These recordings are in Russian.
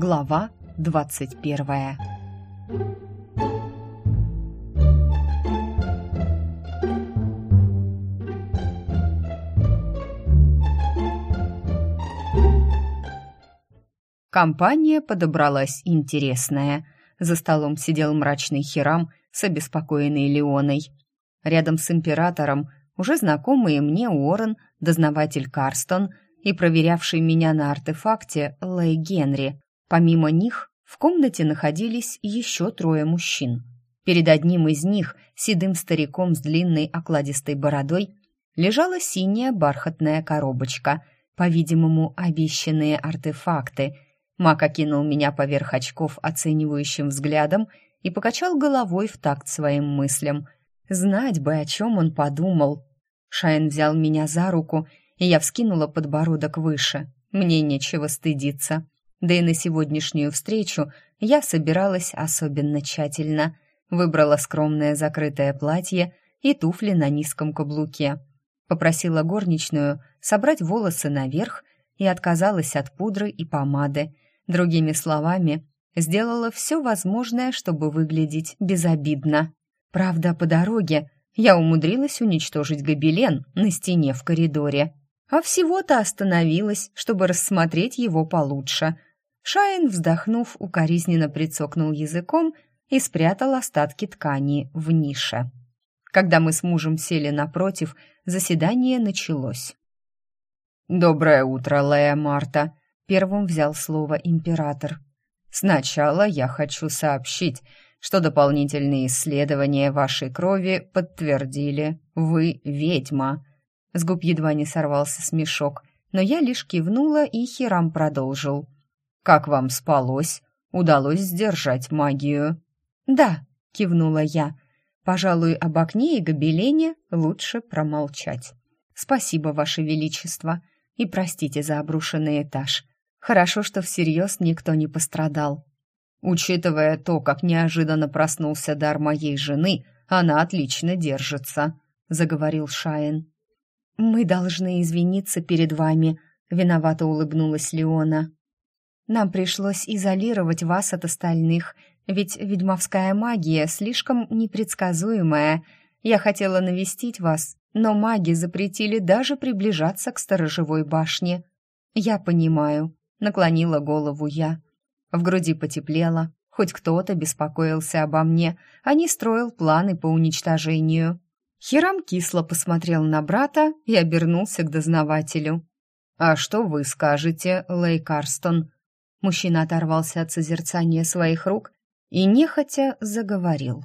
Глава двадцать первая. Компания подобралась интересная. За столом сидел мрачный Хирам с обеспокоенной Леоной. Рядом с императором уже знакомые мне Уоррен, дознаватель Карстон и проверявший меня на артефакте Лэй Генри. Помимо них в комнате находились еще трое мужчин. Перед одним из них, седым стариком с длинной окладистой бородой, лежала синяя бархатная коробочка, по-видимому, обещанные артефакты. Мак окинул меня поверх очков оценивающим взглядом и покачал головой в такт своим мыслям. Знать бы, о чем он подумал. Шайн взял меня за руку, и я вскинула подбородок выше. Мне нечего стыдиться. Да и на сегодняшнюю встречу я собиралась особенно тщательно. Выбрала скромное закрытое платье и туфли на низком каблуке. Попросила горничную собрать волосы наверх и отказалась от пудры и помады. Другими словами, сделала все возможное, чтобы выглядеть безобидно. Правда, по дороге я умудрилась уничтожить гобелен на стене в коридоре, а всего-то остановилась, чтобы рассмотреть его получше. Шайн, вздохнув, укоризненно прицокнул языком и спрятал остатки ткани в нише. Когда мы с мужем сели напротив, заседание началось. «Доброе утро, Лея Марта», — первым взял слово император. «Сначала я хочу сообщить, что дополнительные исследования вашей крови подтвердили, вы ведьма». С губ едва не сорвался смешок, но я лишь кивнула, и Хирам продолжил. «Как вам спалось? Удалось сдержать магию?» «Да», — кивнула я. «Пожалуй, об окне и гобелене лучше промолчать. Спасибо, Ваше Величество, и простите за обрушенный этаж. Хорошо, что всерьез никто не пострадал». Учитывая то, как неожиданно проснулся дар моей жены, она отлично держится», — заговорил Шаин. «Мы должны извиниться перед вами», — виновато улыбнулась Леона. «Нам пришлось изолировать вас от остальных, ведь ведьмовская магия слишком непредсказуемая. Я хотела навестить вас, но маги запретили даже приближаться к сторожевой башне». «Я понимаю», — наклонила голову я. В груди потеплело, хоть кто-то беспокоился обо мне, а не строил планы по уничтожению. Хирам кисло посмотрел на брата и обернулся к дознавателю. «А что вы скажете, Лей Карстон?» Мужчина оторвался от созерцания своих рук и нехотя заговорил.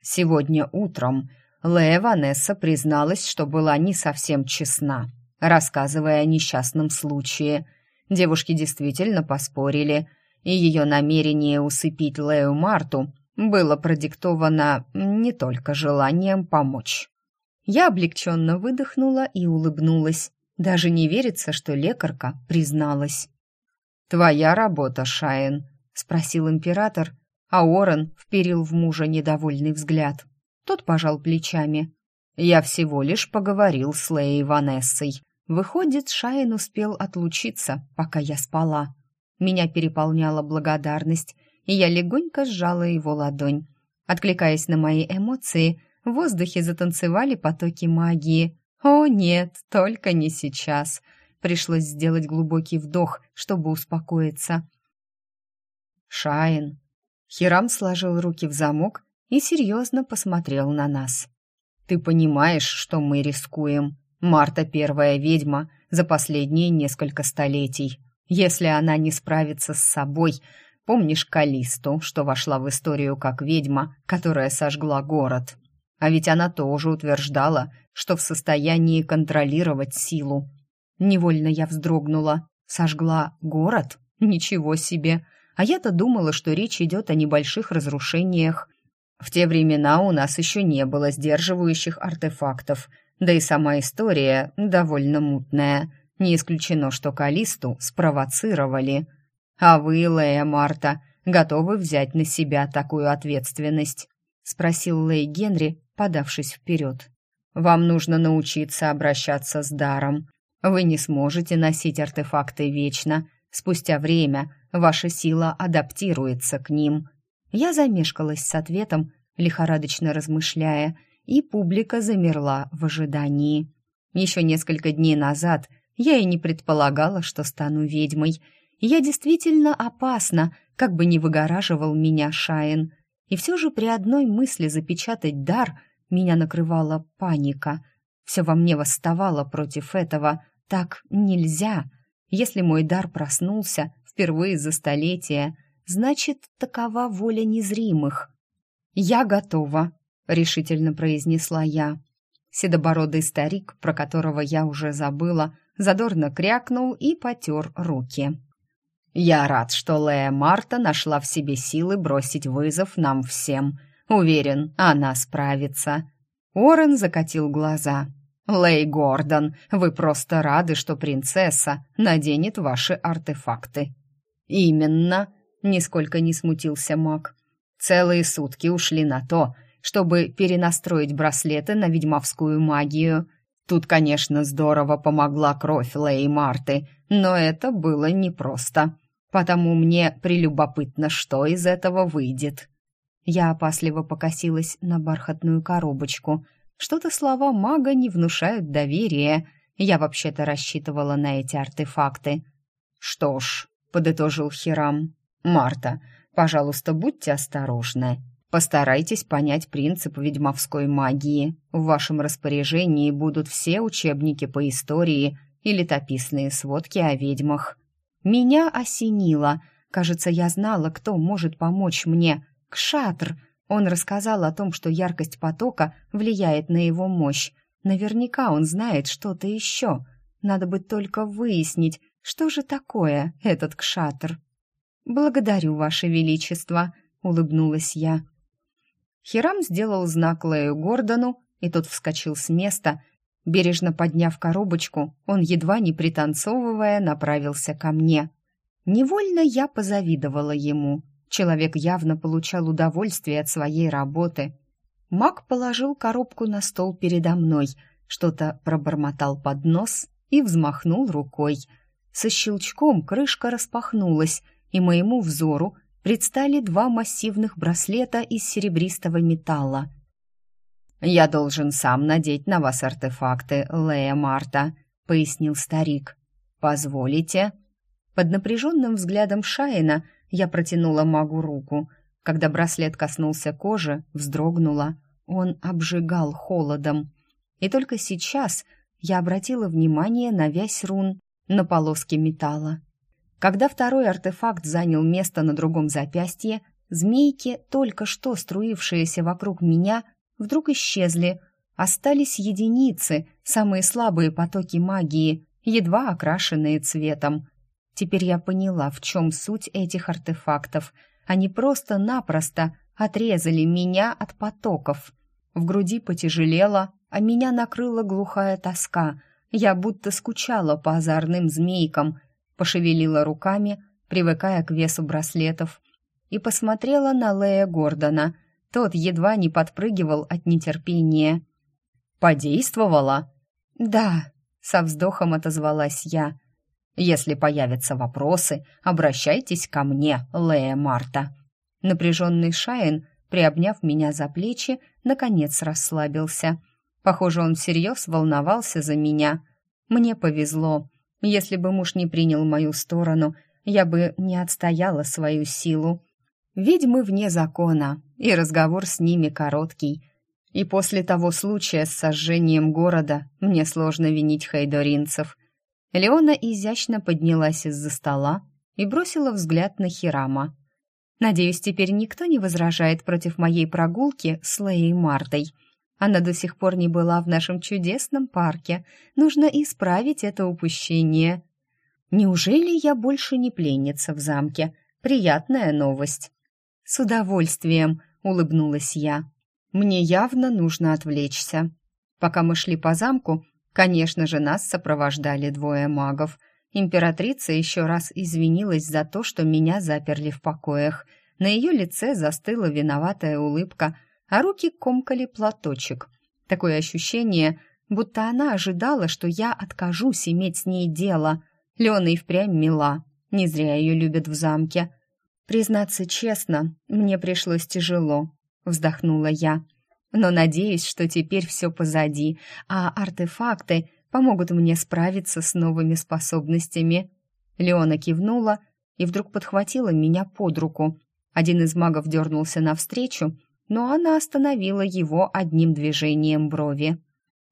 «Сегодня утром Лея Ванесса призналась, что была не совсем честна, рассказывая о несчастном случае. Девушки действительно поспорили — и ее намерение усыпить Лею Марту было продиктовано не только желанием помочь. Я облегченно выдохнула и улыбнулась. Даже не верится, что лекарка призналась. «Твоя работа, Шаен?» — спросил император, а Орен вперил в мужа недовольный взгляд. Тот пожал плечами. «Я всего лишь поговорил с Леей Ванессой. Выходит, Шаен успел отлучиться, пока я спала. Меня переполняла благодарность, и я легонько сжала его ладонь. Откликаясь на мои эмоции, в воздухе затанцевали потоки магии. «О нет, только не сейчас!» Пришлось сделать глубокий вдох, чтобы успокоиться. «Шайн!» Хирам сложил руки в замок и серьезно посмотрел на нас. «Ты понимаешь, что мы рискуем? Марта первая ведьма за последние несколько столетий. Если она не справится с собой, помнишь Калисту, что вошла в историю как ведьма, которая сожгла город? А ведь она тоже утверждала, что в состоянии контролировать силу. Невольно я вздрогнула. Сожгла город? Ничего себе! А я-то думала, что речь идет о небольших разрушениях. В те времена у нас еще не было сдерживающих артефактов, да и сама история довольно мутная — не исключено, что Калисту спровоцировали. А вы, Лея Марта, готовы взять на себя такую ответственность?» — спросил Лей Генри, подавшись вперед. «Вам нужно научиться обращаться с даром. Вы не сможете носить артефакты вечно. Спустя время ваша сила адаптируется к ним. Я замешкалась с ответом, лихорадочно размышляя, и публика замерла в ожидании. Еще несколько дней назад я и не предполагала, что стану ведьмой. Я действительно опасна, как бы ни выгораживал меня Шаин. И все же при одной мысли запечатать дар меня накрывала паника. Все во мне восставало против этого. Так нельзя. Если мой дар проснулся впервые за столетия, значит, такова воля незримых. «Я готова», — решительно произнесла я. Седобородый старик, про которого я уже забыла, задорно крякнул и потер руки. «Я рад, что Лея Марта нашла в себе силы бросить вызов нам всем. Уверен, она справится». Уоррен закатил глаза. «Лей Гордон, вы просто рады, что принцесса наденет ваши артефакты». «Именно», — нисколько не смутился маг. «Целые сутки ушли на то, чтобы перенастроить браслеты на ведьмовскую магию. Тут, конечно, здорово помогла кровь Лей Марты, но это было непросто. Потому мне прелюбопытно, что из этого выйдет. Я опасливо покосилась на бархатную коробочку. Что-то слова мага не внушают доверия. Я вообще-то рассчитывала на эти артефакты. «Что ж», — подытожил Хирам, — «Марта, пожалуйста, будьте осторожны. Постарайтесь понять принцип ведьмовской магии. В вашем распоряжении будут все учебники по истории и летописные сводки о ведьмах. Меня осенило. Кажется, я знала, кто может помочь мне. Кшатр. Он рассказал о том, что яркость потока влияет на его мощь. Наверняка он знает что-то еще. Надо бы только выяснить, что же такое этот кшатр. «Благодарю, Ваше Величество», — улыбнулась я. Хирам сделал знак Лею Гордону, и тот вскочил с места. Бережно подняв коробочку, он, едва не пританцовывая, направился ко мне. Невольно я позавидовала ему. Человек явно получал удовольствие от своей работы. Маг положил коробку на стол передо мной, что-то пробормотал под нос и взмахнул рукой. Со щелчком крышка распахнулась, и моему взору предстали два массивных браслета из серебристого металла. «Я должен сам надеть на вас артефакты, Лея Марта», — пояснил старик. «Позволите?» Под напряженным взглядом Шаина я протянула магу руку. Когда браслет коснулся кожи, вздрогнула. Он обжигал холодом. И только сейчас я обратила внимание на вязь рун на полоске металла. Когда второй артефакт занял место на другом запястье, змейки, только что струившиеся вокруг меня, вдруг исчезли. Остались единицы, самые слабые потоки магии, едва окрашенные цветом. Теперь я поняла, в чем суть этих артефактов. Они просто-напросто отрезали меня от потоков. В груди потяжелело, а меня накрыла глухая тоска. Я будто скучала по озорным змейкам, пошевелила руками, привыкая к весу браслетов, и посмотрела на Лея Гордона. Тот едва не подпрыгивал от нетерпения. «Подействовала?» «Да», — со вздохом отозвалась я. «Если появятся вопросы, обращайтесь ко мне, Лея Марта». Напряженный Шайн, приобняв меня за плечи, наконец расслабился. Похоже, он всерьез волновался за меня. Мне повезло. Если бы муж не принял мою сторону, я бы не отстояла свою силу. Ведьмы вне закона, и разговор с ними короткий. И после того случая с сожжением города мне сложно винить хайдоринцев. Леона изящно поднялась из-за стола и бросила взгляд на Хирама. «Надеюсь, теперь никто не возражает против моей прогулки с Леей Мартой», она до сих пор не была в нашем чудесном парке. Нужно исправить это упущение. Неужели я больше не пленница в замке? Приятная новость. С удовольствием, улыбнулась я. Мне явно нужно отвлечься. Пока мы шли по замку, конечно же, нас сопровождали двое магов. Императрица еще раз извинилась за то, что меня заперли в покоях. На ее лице застыла виноватая улыбка – а руки комкали платочек. Такое ощущение, будто она ожидала, что я откажусь иметь с ней дело. Лена и впрямь мила. Не зря ее любят в замке. Признаться честно, мне пришлось тяжело, вздохнула я. Но надеюсь, что теперь все позади, а артефакты помогут мне справиться с новыми способностями. Леона кивнула и вдруг подхватила меня под руку. Один из магов дернулся навстречу, но она остановила его одним движением брови.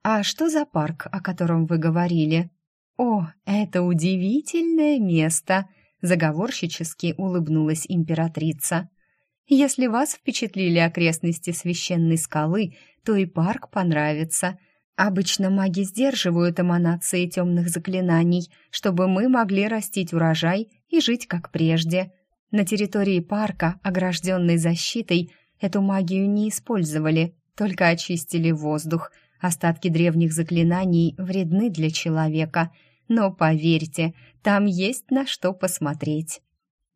«А что за парк, о котором вы говорили?» «О, это удивительное место!» — заговорщически улыбнулась императрица. «Если вас впечатлили окрестности священной скалы, то и парк понравится. Обычно маги сдерживают эманации темных заклинаний, чтобы мы могли растить урожай и жить как прежде. На территории парка, огражденной защитой, эту магию не использовали, только очистили воздух. Остатки древних заклинаний вредны для человека, но поверьте, там есть на что посмотреть.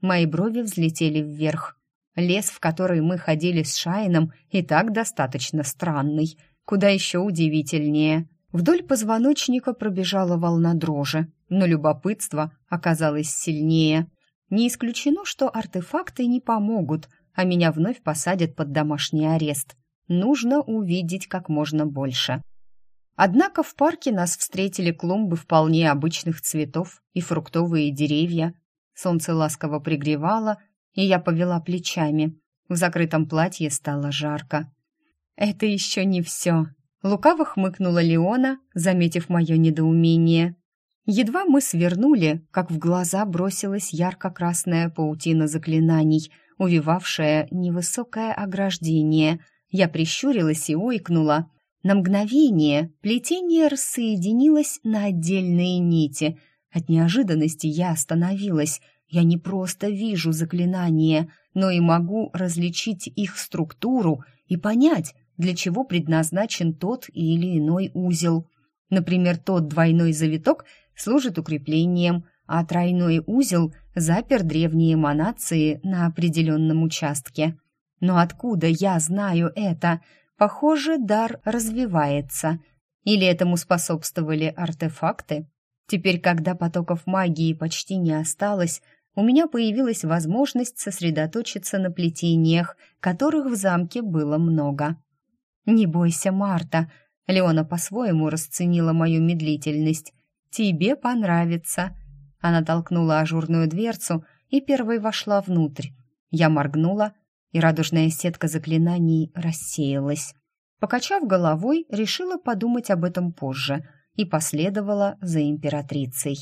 Мои брови взлетели вверх. Лес, в который мы ходили с Шайном, и так достаточно странный, куда еще удивительнее. Вдоль позвоночника пробежала волна дрожи, но любопытство оказалось сильнее. Не исключено, что артефакты не помогут, а меня вновь посадят под домашний арест. Нужно увидеть как можно больше. Однако в парке нас встретили клумбы вполне обычных цветов и фруктовые деревья. Солнце ласково пригревало, и я повела плечами. В закрытом платье стало жарко. «Это еще не все», — лукаво хмыкнула Леона, заметив мое недоумение. Едва мы свернули, как в глаза бросилась ярко-красная паутина заклинаний, увивавшая невысокое ограждение. Я прищурилась и ойкнула. На мгновение плетение рассоединилось на отдельные нити. От неожиданности я остановилась. Я не просто вижу заклинания, но и могу различить их структуру и понять, для чего предназначен тот или иной узел. Например, тот двойной завиток — служит укреплением, а тройной узел запер древние эманации на определенном участке. Но откуда я знаю это? Похоже, дар развивается. Или этому способствовали артефакты? Теперь, когда потоков магии почти не осталось, у меня появилась возможность сосредоточиться на плетениях, которых в замке было много. «Не бойся, Марта», — Леона по-своему расценила мою медлительность. Тебе понравится». Она толкнула ажурную дверцу и первой вошла внутрь. Я моргнула, и радужная сетка заклинаний рассеялась. Покачав головой, решила подумать об этом позже и последовала за императрицей.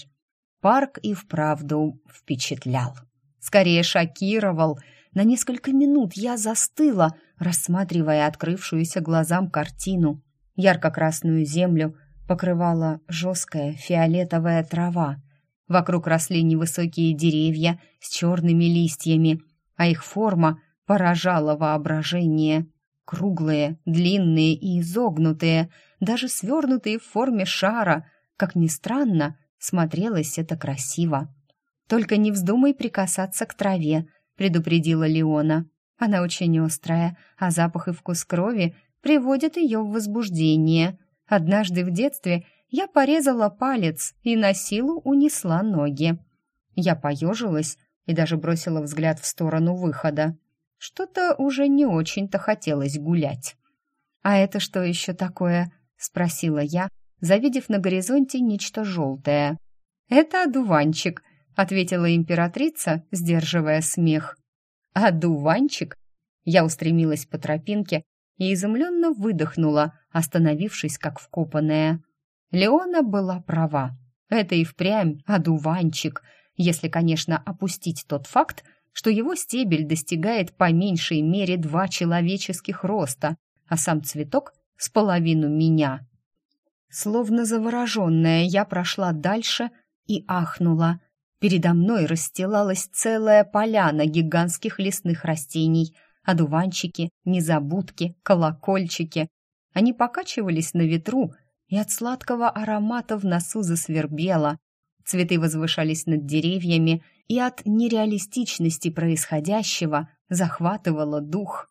Парк и вправду впечатлял. Скорее шокировал. На несколько минут я застыла, рассматривая открывшуюся глазам картину. Ярко-красную землю, покрывала жесткая фиолетовая трава. Вокруг росли невысокие деревья с черными листьями, а их форма поражала воображение. Круглые, длинные и изогнутые, даже свернутые в форме шара. Как ни странно, смотрелось это красиво. «Только не вздумай прикасаться к траве», — предупредила Леона. «Она очень острая, а запах и вкус крови приводят ее в возбуждение. Однажды в детстве я порезала палец и на силу унесла ноги. Я поежилась и даже бросила взгляд в сторону выхода. Что-то уже не очень-то хотелось гулять. «А это что еще такое?» — спросила я, завидев на горизонте нечто желтое. «Это одуванчик», — ответила императрица, сдерживая смех. «Одуванчик?» Я устремилась по тропинке, и изумленно выдохнула, остановившись как вкопанная. Леона была права. Это и впрямь одуванчик, если, конечно, опустить тот факт, что его стебель достигает по меньшей мере два человеческих роста, а сам цветок с половину меня. Словно завороженная, я прошла дальше и ахнула. Передо мной расстилалась целая поляна гигантских лесных растений, одуванчики, незабудки, колокольчики. Они покачивались на ветру, и от сладкого аромата в носу засвербело. Цветы возвышались над деревьями, и от нереалистичности происходящего захватывало дух.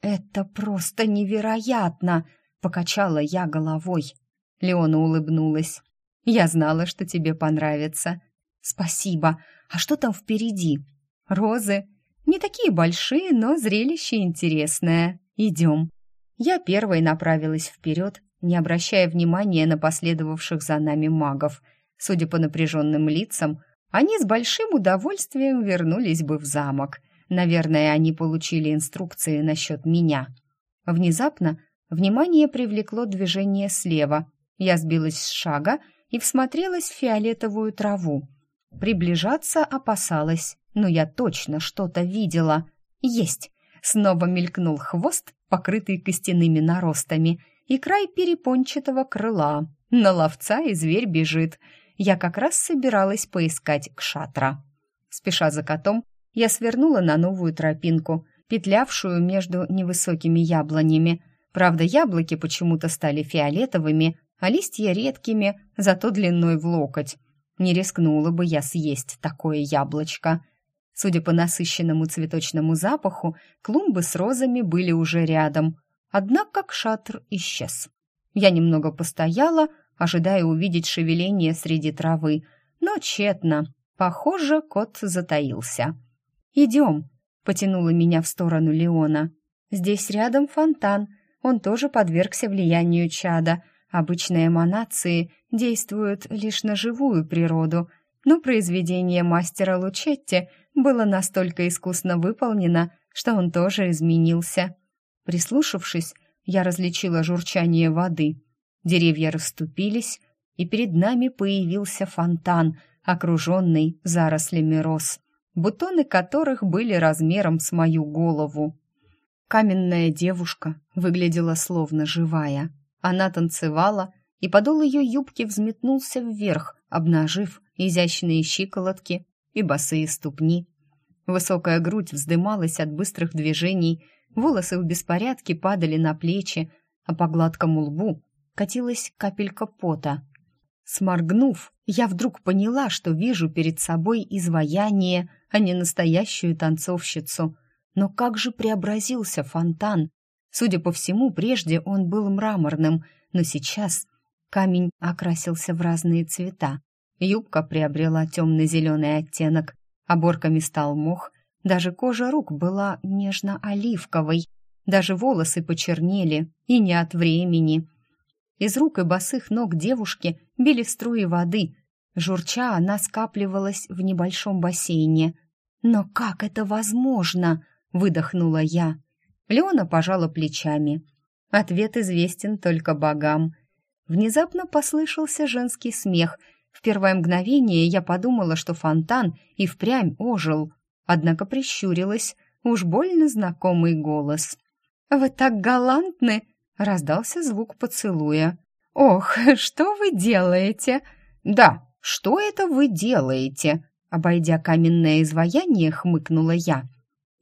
«Это просто невероятно!» — покачала я головой. Леона улыбнулась. «Я знала, что тебе понравится». «Спасибо. А что там впереди?» «Розы. Не такие большие, но зрелище интересное. Идем». Я первой направилась вперед, не обращая внимания на последовавших за нами магов. Судя по напряженным лицам, они с большим удовольствием вернулись бы в замок. Наверное, они получили инструкции насчет меня. Внезапно внимание привлекло движение слева. Я сбилась с шага и всмотрелась в фиолетовую траву. Приближаться опасалась, но я точно что-то видела. Есть! Снова мелькнул хвост, покрытый костяными наростами, и край перепончатого крыла. На ловца и зверь бежит. Я как раз собиралась поискать кшатра. Спеша за котом, я свернула на новую тропинку, петлявшую между невысокими яблонями. Правда, яблоки почему-то стали фиолетовыми, а листья редкими, зато длиной в локоть. Не рискнула бы я съесть такое яблочко. Судя по насыщенному цветочному запаху, клумбы с розами были уже рядом. Однако кшатр исчез. Я немного постояла, ожидая увидеть шевеление среди травы, но тщетно. Похоже, кот затаился. «Идем», — потянула меня в сторону Леона. «Здесь рядом фонтан, он тоже подвергся влиянию чада. Обычные эманации действуют лишь на живую природу, но произведение мастера Лучетти было настолько искусно выполнено, что он тоже изменился. Прислушавшись, я различила журчание воды. Деревья расступились, и перед нами появился фонтан, окруженный зарослями роз бутоны которых были размером с мою голову. Каменная девушка выглядела словно живая. Она танцевала, и подол ее юбки взметнулся вверх, обнажив изящные щиколотки и босые ступни. Высокая грудь вздымалась от быстрых движений, волосы в беспорядке падали на плечи, а по гладкому лбу катилась капелька пота. Сморгнув, я вдруг поняла, что вижу перед собой изваяние, а не настоящую танцовщицу. Но как же преобразился фонтан? Судя по всему, прежде он был мраморным, но сейчас камень окрасился в разные цвета. Юбка приобрела темно-зеленый оттенок, оборками стал мох, даже кожа рук была нежно-оливковой, даже волосы почернели, и не от времени. Из рук и босых ног девушки били струи воды. Журча, она скапливалась в небольшом бассейне. «Но как это возможно?» — выдохнула я. Леона пожала плечами. Ответ известен только богам. Внезапно послышался женский смех. В первое мгновение я подумала, что фонтан и впрямь ожил, однако прищурилась. Уж больно знакомый голос. «Вы так галантны!» — раздался звук поцелуя. «Ох, что вы делаете?» «Да, что это вы делаете?» Обойдя каменное изваяние, хмыкнула я.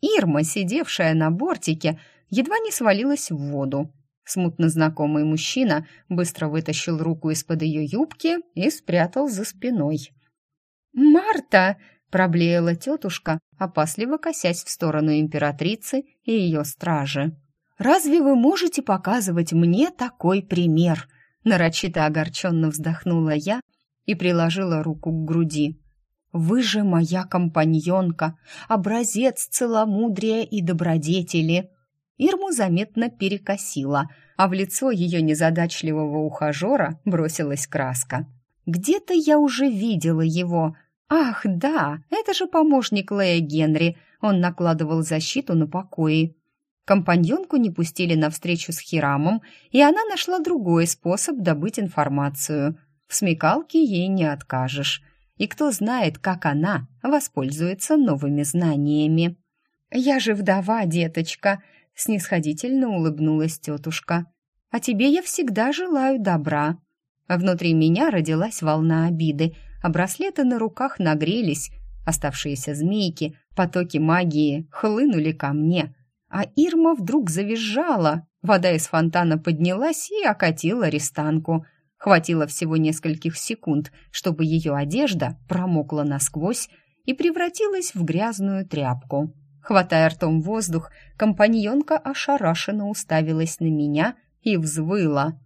Ирма, сидевшая на бортике, едва не свалилась в воду. Смутно знакомый мужчина быстро вытащил руку из-под ее юбки и спрятал за спиной. «Марта!» — проблеяла тетушка, опасливо косясь в сторону императрицы и ее стражи. «Разве вы можете показывать мне такой пример?» Нарочито огорченно вздохнула я и приложила руку к груди. «Вы же моя компаньонка, образец целомудрия и добродетели!» Ирму заметно перекосила, а в лицо ее незадачливого ухажера бросилась краска. «Где-то я уже видела его. Ах, да, это же помощник Лея Генри. Он накладывал защиту на покои. Компаньонку не пустили на встречу с Хирамом, и она нашла другой способ добыть информацию. В смекалке ей не откажешь. И кто знает, как она воспользуется новыми знаниями. «Я же вдова, деточка», — снисходительно улыбнулась тетушка. «А тебе я всегда желаю добра». Внутри меня родилась волна обиды, а браслеты на руках нагрелись, оставшиеся змейки, потоки магии хлынули ко мне — а Ирма вдруг завизжала. Вода из фонтана поднялась и окатила рестанку. Хватило всего нескольких секунд, чтобы ее одежда промокла насквозь и превратилась в грязную тряпку. Хватая ртом воздух, компаньонка ошарашенно уставилась на меня и взвыла.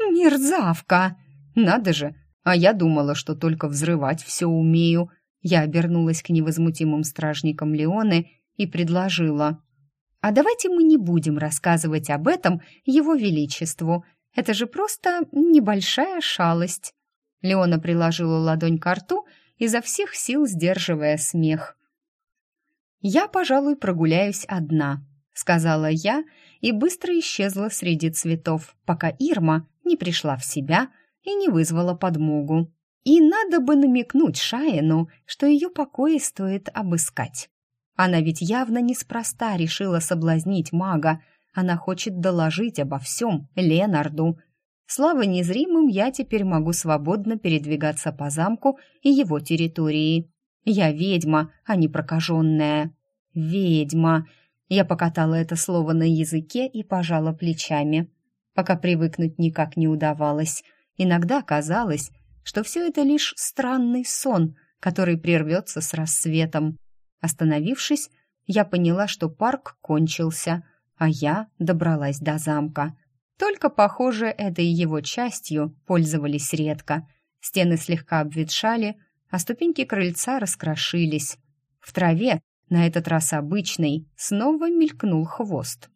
«Мерзавка! Надо же! А я думала, что только взрывать все умею!» Я обернулась к невозмутимым стражникам Леоны и предложила. «А давайте мы не будем рассказывать об этом Его Величеству. Это же просто небольшая шалость». Леона приложила ладонь к рту, изо всех сил сдерживая смех. «Я, пожалуй, прогуляюсь одна», — сказала я и быстро исчезла среди цветов, пока Ирма не пришла в себя и не вызвала подмогу. И надо бы намекнуть Шаину, что ее покои стоит обыскать. Она ведь явно неспроста решила соблазнить мага. Она хочет доложить обо всем Ленарду. Слава незримым, я теперь могу свободно передвигаться по замку и его территории. Я ведьма, а не прокаженная. Ведьма. Я покатала это слово на языке и пожала плечами. Пока привыкнуть никак не удавалось. Иногда казалось, что все это лишь странный сон, который прервется с рассветом. Остановившись, я поняла, что парк кончился, а я добралась до замка. Только, похоже, этой его частью пользовались редко. Стены слегка обветшали, а ступеньки крыльца раскрошились. В траве, на этот раз обычный, снова мелькнул хвост.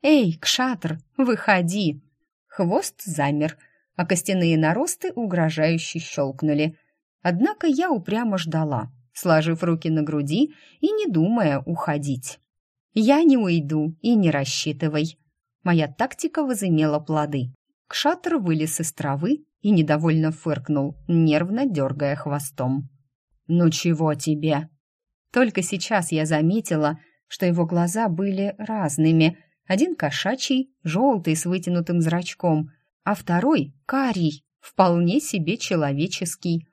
«Эй, Кшатр, выходи!» Хвост замер, а костяные наросты угрожающе щелкнули. Однако я упрямо ждала, сложив руки на груди и не думая уходить. «Я не уйду и не рассчитывай». Моя тактика возымела плоды. Кшатр вылез из травы и недовольно фыркнул, нервно дергая хвостом. «Ну чего тебе?» Только сейчас я заметила, что его глаза были разными. Один кошачий, желтый с вытянутым зрачком, а второй — карий, вполне себе человеческий.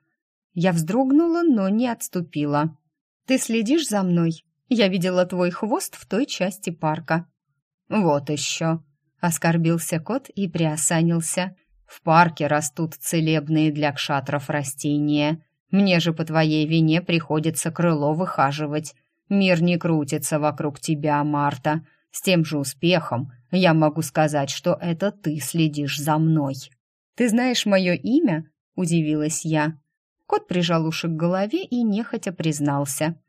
Я вздрогнула, но не отступила. «Ты следишь за мной? Я видела твой хвост в той части парка». «Вот еще», — оскорбился кот и приосанился. «В парке растут целебные для кшатров растения. Мне же по твоей вине приходится крыло выхаживать. Мир не крутится вокруг тебя, Марта. С тем же успехом я могу сказать, что это ты следишь за мной. Ты знаешь мое имя? удивилась я. Кот прижал уши к голове и нехотя признался.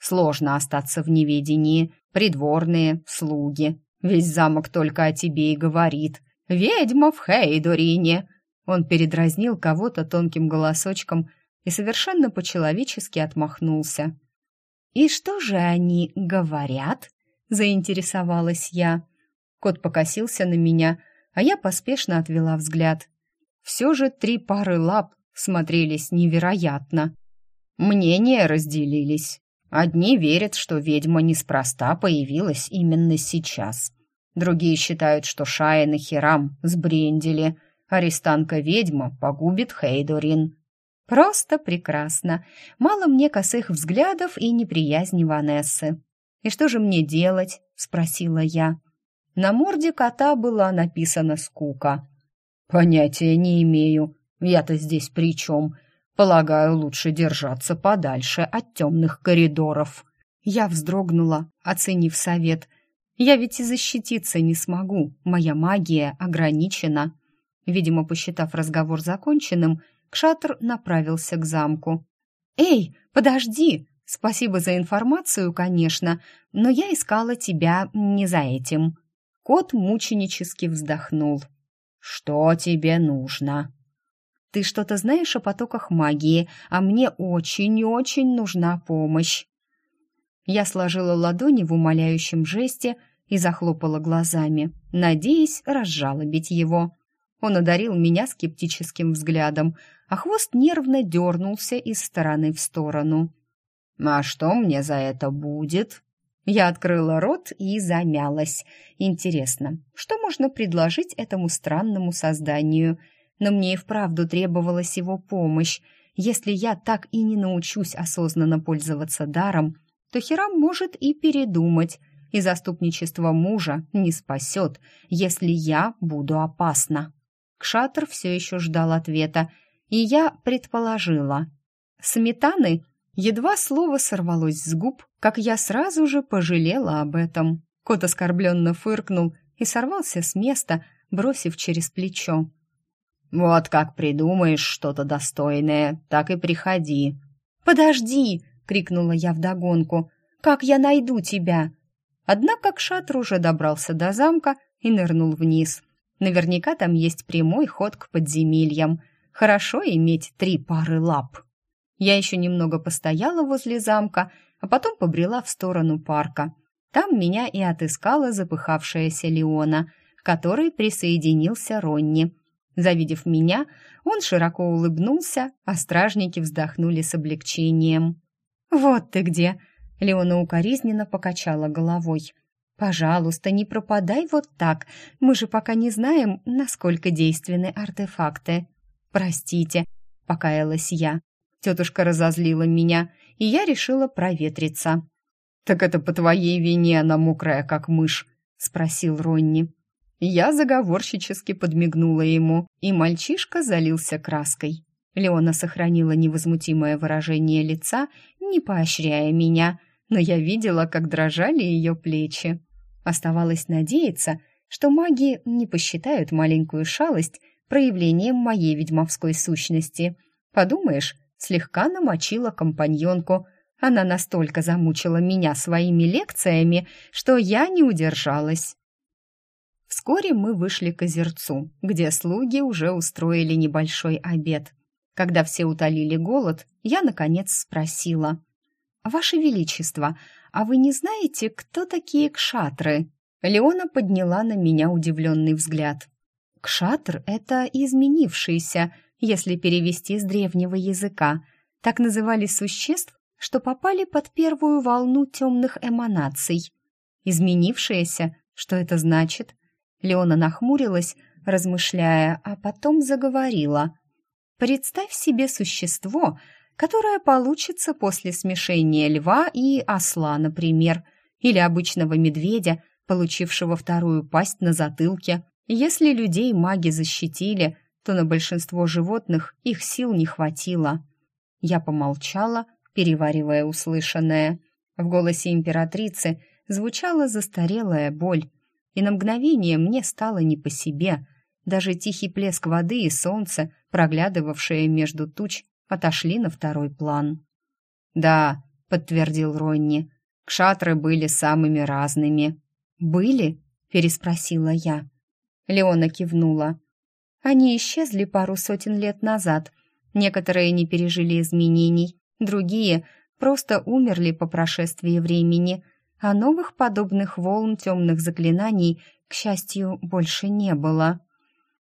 Сложно остаться в неведении. Придворные, слуги. Весь замок только о тебе и говорит. Ведьма в Хейдорине. Он передразнил кого-то тонким голосочком и совершенно по-человечески отмахнулся. «И что же они говорят?» заинтересовалась я. Кот покосился на меня, а я поспешно отвела взгляд. Все же три пары лап смотрелись невероятно. Мнения разделились. Одни верят, что ведьма неспроста появилась именно сейчас. Другие считают, что Шаин и Хирам сбрендили. Арестанка-ведьма погубит Хейдорин. Просто прекрасно. Мало мне косых взглядов и неприязни Ванессы. «И что же мне делать?» — спросила я. На морде кота была написана скука. «Понятия не имею. Я-то здесь при чем? Полагаю, лучше держаться подальше от темных коридоров». Я вздрогнула, оценив совет. «Я ведь и защититься не смогу. Моя магия ограничена». Видимо, посчитав разговор законченным, Кшатр направился к замку. «Эй, подожди!» Спасибо за информацию, конечно, но я искала тебя не за этим. Кот мученически вздохнул. Что тебе нужно? Ты что-то знаешь о потоках магии, а мне очень-очень нужна помощь. Я сложила ладони в умоляющем жесте и захлопала глазами, надеясь разжалобить его. Он одарил меня скептическим взглядом, а хвост нервно дернулся из стороны в сторону. «А что мне за это будет?» Я открыла рот и замялась. Интересно, что можно предложить этому странному созданию? Но мне и вправду требовалась его помощь. Если я так и не научусь осознанно пользоваться даром, то Хирам может и передумать, и заступничество мужа не спасет, если я буду опасна. Кшатр все еще ждал ответа, и я предположила. «Сметаны Едва слово сорвалось с губ, как я сразу же пожалела об этом. Кот оскорбленно фыркнул и сорвался с места, бросив через плечо. «Вот как придумаешь что-то достойное, так и приходи». «Подожди!» — крикнула я вдогонку. «Как я найду тебя?» Однако Кшатр уже добрался до замка и нырнул вниз. Наверняка там есть прямой ход к подземельям. Хорошо иметь три пары лап. Я еще немного постояла возле замка, а потом побрела в сторону парка. Там меня и отыскала запыхавшаяся Леона, к которой присоединился Ронни. Завидев меня, он широко улыбнулся, а стражники вздохнули с облегчением. «Вот ты где!» — Леона укоризненно покачала головой. «Пожалуйста, не пропадай вот так. Мы же пока не знаем, насколько действенны артефакты». «Простите», — покаялась я. Тетушка разозлила меня, и я решила проветриться. «Так это по твоей вине она мокрая, как мышь?» — спросил Ронни. Я заговорщически подмигнула ему, и мальчишка залился краской. Леона сохранила невозмутимое выражение лица, не поощряя меня, но я видела, как дрожали ее плечи. Оставалось надеяться, что маги не посчитают маленькую шалость проявлением моей ведьмовской сущности. Подумаешь, слегка намочила компаньонку. Она настолько замучила меня своими лекциями, что я не удержалась. Вскоре мы вышли к озерцу, где слуги уже устроили небольшой обед. Когда все утолили голод, я, наконец, спросила. «Ваше Величество, а вы не знаете, кто такие кшатры?» Леона подняла на меня удивленный взгляд. «Кшатр — это изменившийся, если перевести с древнего языка. Так называли существ, что попали под первую волну темных эманаций. Изменившиеся? Что это значит?» Леона нахмурилась, размышляя, а потом заговорила. «Представь себе существо, которое получится после смешения льва и осла, например, или обычного медведя, получившего вторую пасть на затылке. Если людей маги защитили, то на большинство животных их сил не хватило». Я помолчала, переваривая услышанное. В голосе императрицы звучала застарелая боль, и на мгновение мне стало не по себе. Даже тихий плеск воды и солнце, проглядывавшее между туч, отошли на второй план. «Да», — подтвердил Ронни, — «кшатры были самыми разными». «Были?» — переспросила я. Леона кивнула. «Они исчезли пару сотен лет назад. Некоторые не пережили изменений, другие просто умерли по прошествии времени, а новых подобных волн темных заклинаний, к счастью, больше не было.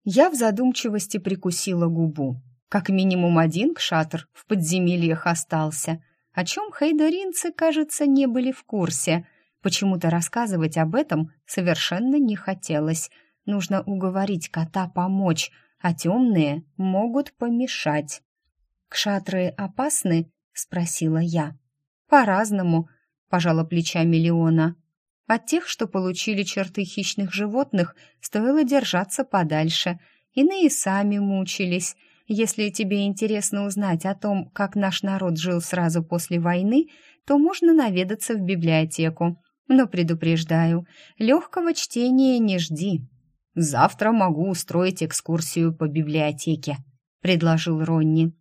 Я в задумчивости прикусила губу. Как минимум один кшатр в подземельях остался, о чем хейдоринцы, кажется, не были в курсе. Почему-то рассказывать об этом совершенно не хотелось. Нужно уговорить кота помочь, а темные могут помешать. «Кшатры опасны?» — спросила я. «По-разному», пожала плечами Леона. От тех, что получили черты хищных животных, стоило держаться подальше. Иные сами мучились. Если тебе интересно узнать о том, как наш народ жил сразу после войны, то можно наведаться в библиотеку. Но предупреждаю, легкого чтения не жди. Завтра могу устроить экскурсию по библиотеке, предложил Ронни.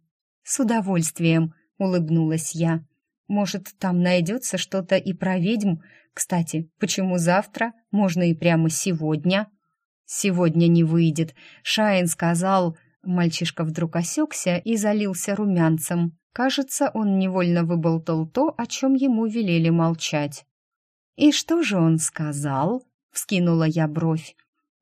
С удовольствием, улыбнулась я. Может, там найдется что-то и про ведьм? Кстати, почему завтра? Можно и прямо сегодня. Сегодня не выйдет. Шайн сказал... Мальчишка вдруг осекся и залился румянцем. Кажется, он невольно выболтал то, о чем ему велели молчать. «И что же он сказал?» — вскинула я бровь.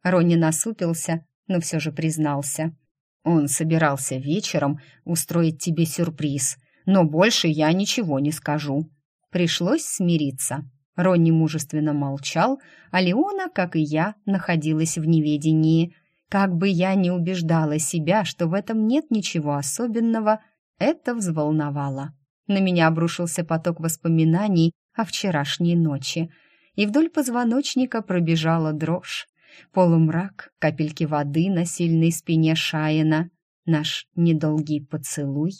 Ронни насупился, но все же признался. «Он собирался вечером устроить тебе сюрприз но больше я ничего не скажу». Пришлось смириться. Ронни мужественно молчал, а Леона, как и я, находилась в неведении. Как бы я ни убеждала себя, что в этом нет ничего особенного, это взволновало. На меня обрушился поток воспоминаний о вчерашней ночи, и вдоль позвоночника пробежала дрожь. Полумрак, капельки воды на сильной спине Шаина, наш недолгий поцелуй,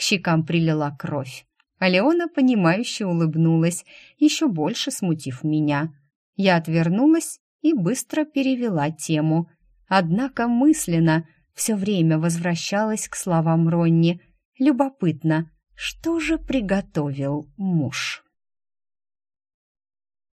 к щекам прилила кровь. А Леона, понимающе улыбнулась, еще больше смутив меня. Я отвернулась и быстро перевела тему. Однако мысленно все время возвращалась к словам Ронни. Любопытно, Что же приготовил муж?